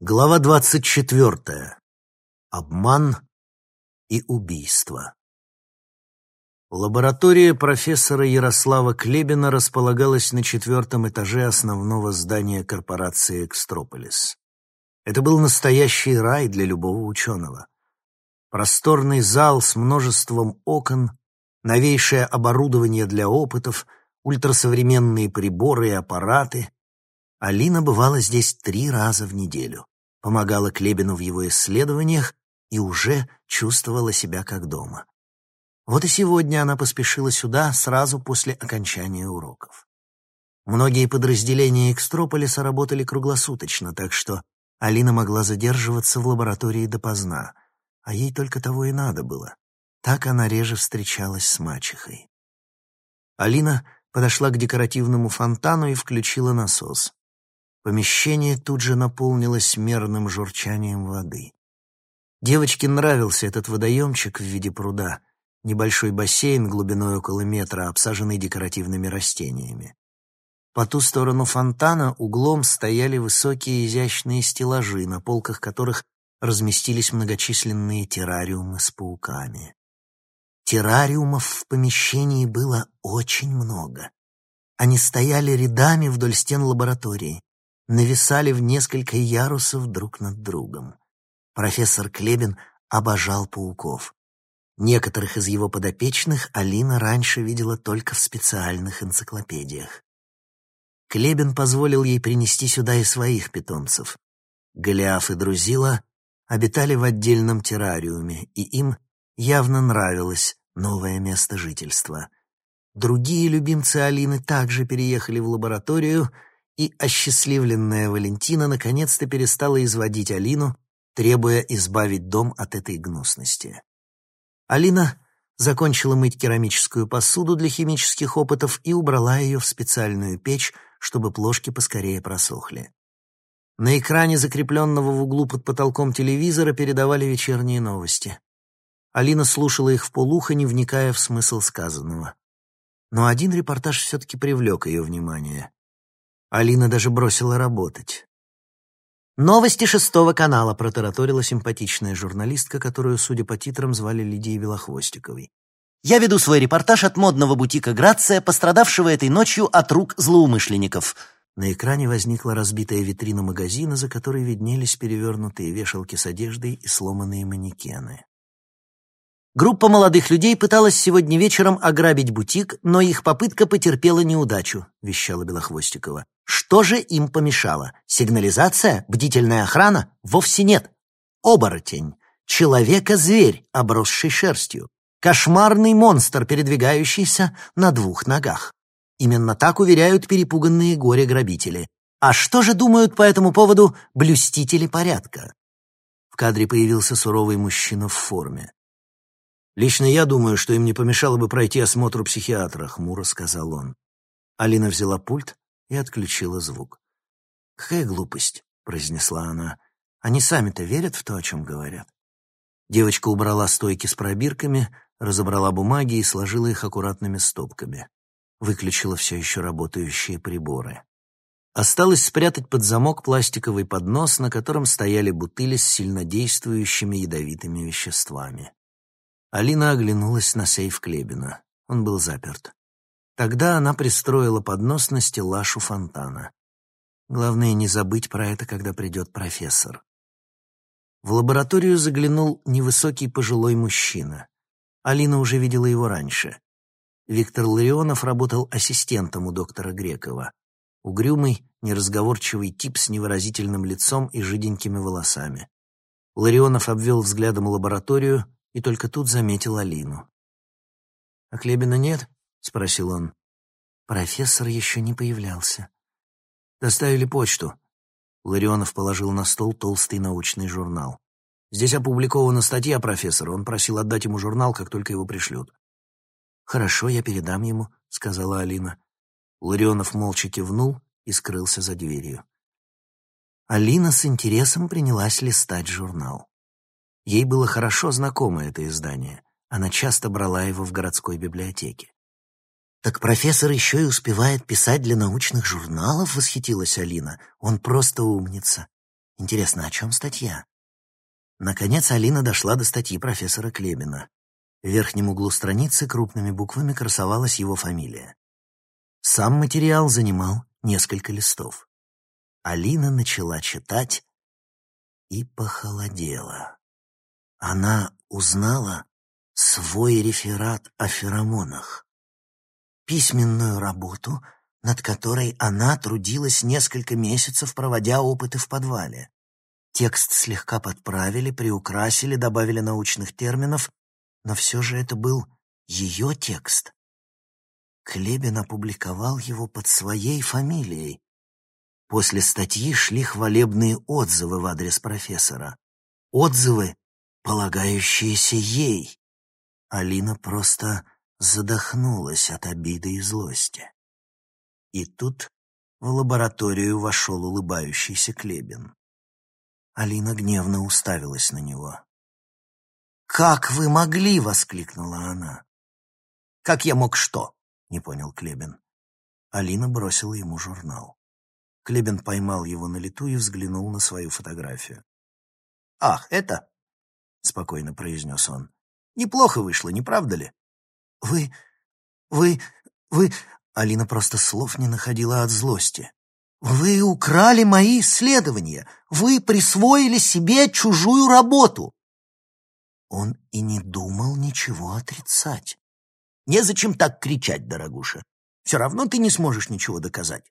Глава двадцать четвертая. Обман и убийство. Лаборатория профессора Ярослава Клебина располагалась на четвертом этаже основного здания корпорации «Экстрополис». Это был настоящий рай для любого ученого. Просторный зал с множеством окон, новейшее оборудование для опытов, ультрасовременные приборы и аппараты — Алина бывала здесь три раза в неделю, помогала Клебину в его исследованиях и уже чувствовала себя как дома. Вот и сегодня она поспешила сюда сразу после окончания уроков. Многие подразделения Экстрополиса работали круглосуточно, так что Алина могла задерживаться в лаборатории допоздна, а ей только того и надо было. Так она реже встречалась с мачехой. Алина подошла к декоративному фонтану и включила насос. Помещение тут же наполнилось мерным журчанием воды. Девочке нравился этот водоемчик в виде пруда, небольшой бассейн глубиной около метра, обсаженный декоративными растениями. По ту сторону фонтана углом стояли высокие изящные стеллажи, на полках которых разместились многочисленные террариумы с пауками. Террариумов в помещении было очень много. Они стояли рядами вдоль стен лаборатории нависали в несколько ярусов друг над другом. Профессор Клебин обожал пауков. Некоторых из его подопечных Алина раньше видела только в специальных энциклопедиях. Клебин позволил ей принести сюда и своих питомцев. Голиаф и Друзила обитали в отдельном террариуме, и им явно нравилось новое место жительства. Другие любимцы Алины также переехали в лабораторию — и осчастливленная Валентина наконец-то перестала изводить Алину, требуя избавить дом от этой гнусности. Алина закончила мыть керамическую посуду для химических опытов и убрала ее в специальную печь, чтобы плошки поскорее просохли. На экране, закрепленного в углу под потолком телевизора, передавали вечерние новости. Алина слушала их вполуха, не вникая в смысл сказанного. Но один репортаж все-таки привлек ее внимание. Алина даже бросила работать. «Новости шестого канала», — протараторила симпатичная журналистка, которую, судя по титрам, звали Лидией Белохвостиковой. «Я веду свой репортаж от модного бутика «Грация», пострадавшего этой ночью от рук злоумышленников». На экране возникла разбитая витрина магазина, за которой виднелись перевернутые вешалки с одеждой и сломанные манекены. Группа молодых людей пыталась сегодня вечером ограбить бутик, но их попытка потерпела неудачу, вещала Белохвостикова. Что же им помешало? Сигнализация? Бдительная охрана? Вовсе нет. Оборотень. Человека-зверь, обросший шерстью. Кошмарный монстр, передвигающийся на двух ногах. Именно так уверяют перепуганные горе-грабители. А что же думают по этому поводу блюстители порядка? В кадре появился суровый мужчина в форме. «Лично я думаю, что им не помешало бы пройти осмотр у психиатра», — хмуро сказал он. Алина взяла пульт и отключила звук. «Какая глупость», — произнесла она. «Они сами-то верят в то, о чем говорят». Девочка убрала стойки с пробирками, разобрала бумаги и сложила их аккуратными стопками. Выключила все еще работающие приборы. Осталось спрятать под замок пластиковый поднос, на котором стояли бутыли с сильнодействующими ядовитыми веществами. Алина оглянулась на сейф Клебина. Он был заперт. Тогда она пристроила поднос на стеллаж у фонтана. Главное не забыть про это, когда придет профессор. В лабораторию заглянул невысокий пожилой мужчина. Алина уже видела его раньше. Виктор Ларионов работал ассистентом у доктора Грекова. Угрюмый, неразговорчивый тип с невыразительным лицом и жиденькими волосами. Ларионов обвел взглядом лабораторию, и только тут заметил Алину. «А Клебина нет?» — спросил он. Профессор еще не появлялся. «Доставили почту». Ларионов положил на стол толстый научный журнал. «Здесь опубликована статья профессора. Он просил отдать ему журнал, как только его пришлют». «Хорошо, я передам ему», — сказала Алина. Ларионов молча кивнул и скрылся за дверью. Алина с интересом принялась листать журнал. Ей было хорошо знакомо это издание. Она часто брала его в городской библиотеке. «Так профессор еще и успевает писать для научных журналов?» — восхитилась Алина. «Он просто умница». Интересно, о чем статья? Наконец Алина дошла до статьи профессора Клебина. В верхнем углу страницы крупными буквами красовалась его фамилия. Сам материал занимал несколько листов. Алина начала читать и похолодела. Она узнала свой реферат о феромонах. Письменную работу, над которой она трудилась несколько месяцев, проводя опыты в подвале. Текст слегка подправили, приукрасили, добавили научных терминов, но все же это был ее текст. Клебин опубликовал его под своей фамилией. После статьи шли хвалебные отзывы в адрес профессора. Отзывы, полагающиеся ей. Алина просто задохнулась от обиды и злости. И тут в лабораторию вошел улыбающийся Клебин. Алина гневно уставилась на него. «Как вы могли?» — воскликнула она. «Как я мог что?» — не понял Клебин. Алина бросила ему журнал. Клебин поймал его на лету и взглянул на свою фотографию. «Ах, это?» — спокойно произнес он. «Неплохо вышло, не правда ли?» «Вы... вы... вы...» Алина просто слов не находила от злости. «Вы украли мои исследования! Вы присвоили себе чужую работу!» Он и не думал ничего отрицать. Незачем так кричать, дорогуша. Все равно ты не сможешь ничего доказать.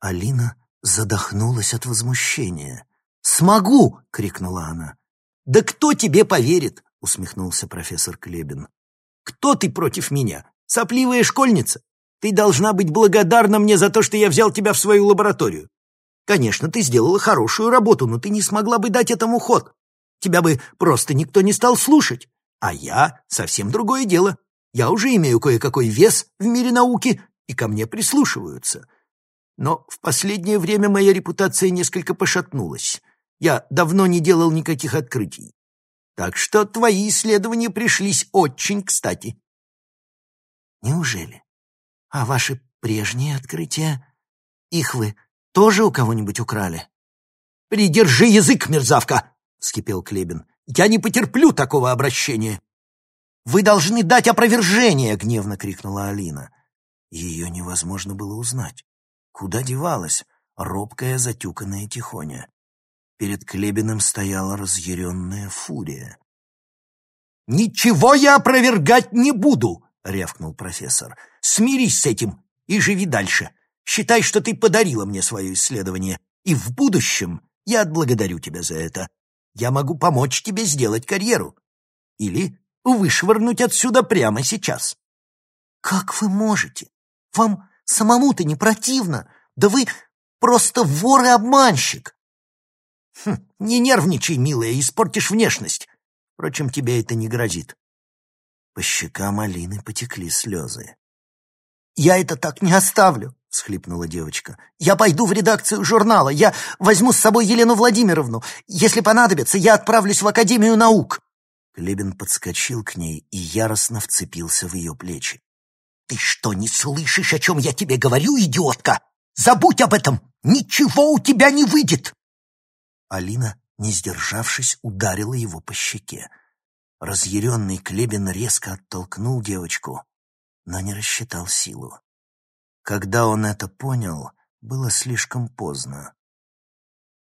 Алина задохнулась от возмущения. «Смогу!» — крикнула она. «Да кто тебе поверит?» — усмехнулся профессор Клебин. «Кто ты против меня? Сопливая школьница? Ты должна быть благодарна мне за то, что я взял тебя в свою лабораторию. Конечно, ты сделала хорошую работу, но ты не смогла бы дать этому ход. Тебя бы просто никто не стал слушать. А я — совсем другое дело. Я уже имею кое-какой вес в мире науки, и ко мне прислушиваются. Но в последнее время моя репутация несколько пошатнулась. Я давно не делал никаких открытий. Так что твои исследования пришлись очень кстати. Неужели? А ваши прежние открытия? Их вы тоже у кого-нибудь украли? Придержи язык, мерзавка! — вскипел Клебин. Я не потерплю такого обращения. «Вы должны дать опровержение!» — гневно крикнула Алина. Ее невозможно было узнать. Куда девалась робкая, затюканная тихоня? Перед Клебиным стояла разъяренная фурия. «Ничего я опровергать не буду!» — рявкнул профессор. «Смирись с этим и живи дальше. Считай, что ты подарила мне свое исследование, и в будущем я отблагодарю тебя за это. Я могу помочь тебе сделать карьеру. Или вышвырнуть отсюда прямо сейчас. Как вы можете? Вам самому-то не противно? Да вы просто вор и обманщик. Хм, не нервничай, милая, испортишь внешность. Впрочем, тебе это не грозит. По щекам Алины потекли слезы. «Я это так не оставлю», — всхлипнула девочка. «Я пойду в редакцию журнала. Я возьму с собой Елену Владимировну. Если понадобится, я отправлюсь в Академию наук». Клебин подскочил к ней и яростно вцепился в ее плечи. «Ты что, не слышишь, о чем я тебе говорю, идиотка? Забудь об этом! Ничего у тебя не выйдет!» Алина, не сдержавшись, ударила его по щеке. Разъяренный Клебин резко оттолкнул девочку, но не рассчитал силу. Когда он это понял, было слишком поздно.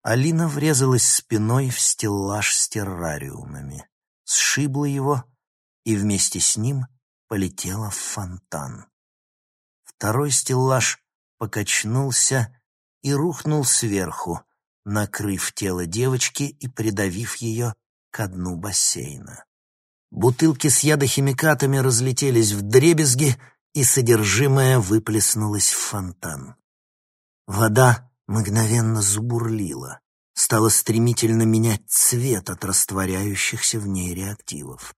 Алина врезалась спиной в стеллаж с террариумами сшибла его и вместе с ним полетела в фонтан. Второй стеллаж покачнулся и рухнул сверху, накрыв тело девочки и придавив ее к дну бассейна. Бутылки с ядохимикатами разлетелись в дребезги, и содержимое выплеснулось в фонтан. Вода мгновенно забурлила стала стремительно менять цвет от растворяющихся в ней реактивов.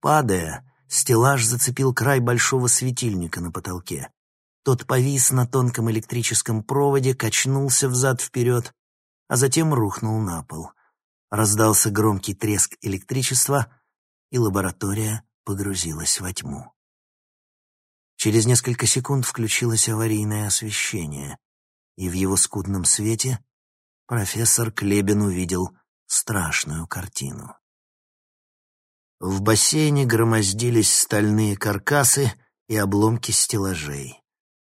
Падая, стеллаж зацепил край большого светильника на потолке. Тот повис на тонком электрическом проводе, качнулся взад-вперед, а затем рухнул на пол. Раздался громкий треск электричества, и лаборатория погрузилась во тьму. Через несколько секунд включилось аварийное освещение, и в его скудном свете профессор Клебин увидел страшную картину. В бассейне громоздились стальные каркасы и обломки стеллажей.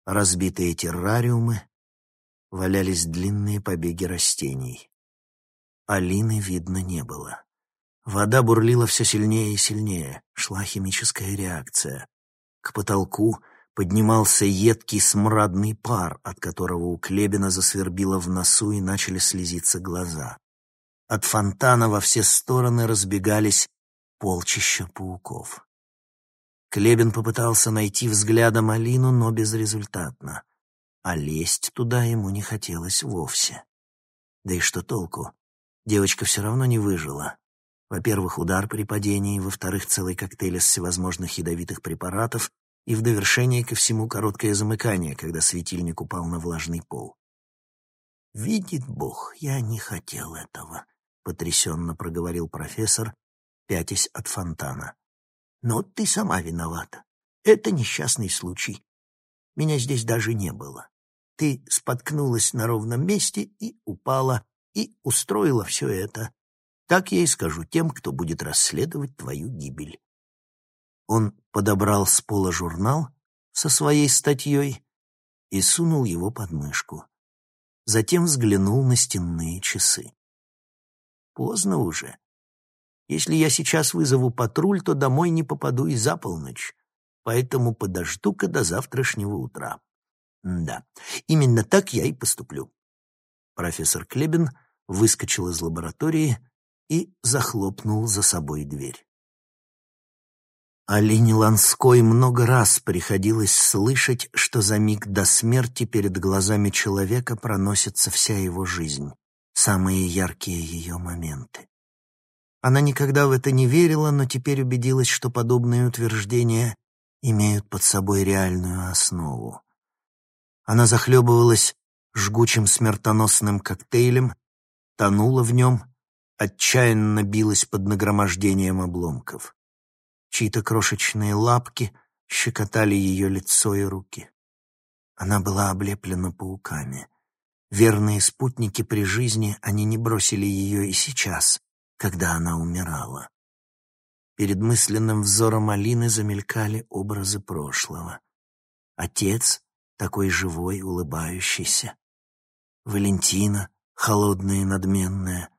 Разбитые террариумы, валялись длинные побеги растений. Алины видно не было. Вода бурлила все сильнее и сильнее, шла химическая реакция. К потолку поднимался едкий смрадный пар, от которого у Клебина засвербило в носу и начали слезиться глаза. От фонтана во все стороны разбегались полчища пауков. Клебин попытался найти взглядом Алину, но безрезультатно. А лезть туда ему не хотелось вовсе. Да и что толку? Девочка все равно не выжила. Во-первых, удар при падении, во-вторых, целый коктейль из всевозможных ядовитых препаратов, и в довершение ко всему короткое замыкание, когда светильник упал на влажный пол. «Видит Бог, я не хотел этого», — потрясенно проговорил профессор, пятясь от фонтана. «Но ты сама виновата. Это несчастный случай. Меня здесь даже не было. Ты споткнулась на ровном месте и упала, и устроила все это. Так я и скажу тем, кто будет расследовать твою гибель. Он подобрал с пола журнал со своей статьей и сунул его под мышку. Затем взглянул на стенные часы. Поздно уже. Если я сейчас вызову патруль, то домой не попаду и за полночь, поэтому подожду-ка до завтрашнего утра. Да, именно так я и поступлю. Профессор Клебин выскочил из лаборатории и захлопнул за собой дверь. Алине Ланской много раз приходилось слышать, что за миг до смерти перед глазами человека проносится вся его жизнь, самые яркие ее моменты. Она никогда в это не верила, но теперь убедилась, что подобные утверждения имеют под собой реальную основу. Она захлебывалась жгучим смертоносным коктейлем, тонула в нем, отчаянно билась под нагромождением обломков. Чьи-то крошечные лапки щекотали ее лицо и руки. Она была облеплена пауками. Верные спутники при жизни, они не бросили ее и сейчас, когда она умирала. Перед мысленным взором Алины замелькали образы прошлого. Отец, такой живой, улыбающийся. Валентина, холодная и надменная.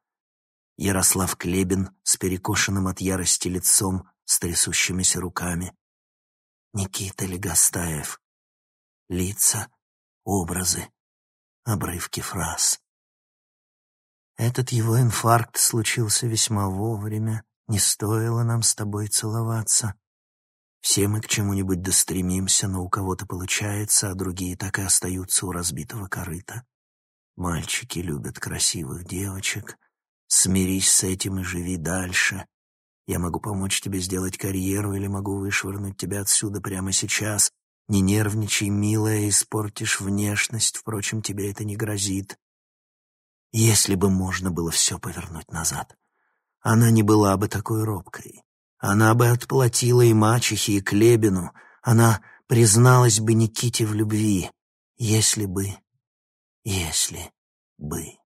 Ярослав Клебин с перекошенным от ярости лицом, с трясущимися руками. Никита Легостаев. Лица, образы, обрывки фраз. Этот его инфаркт случился весьма вовремя. Не стоило нам с тобой целоваться. Все мы к чему-нибудь достремимся, но у кого-то получается, а другие так и остаются у разбитого корыта. Мальчики любят красивых девочек. Смирись с этим и живи дальше. Я могу помочь тебе сделать карьеру или могу вышвырнуть тебя отсюда прямо сейчас. Не нервничай, милая, испортишь внешность, впрочем, тебе это не грозит. Если бы можно было все повернуть назад она не была бы такой робкой. Она бы отплатила и мачехе, и Клебину. Она призналась бы Никите в любви, если бы, если бы.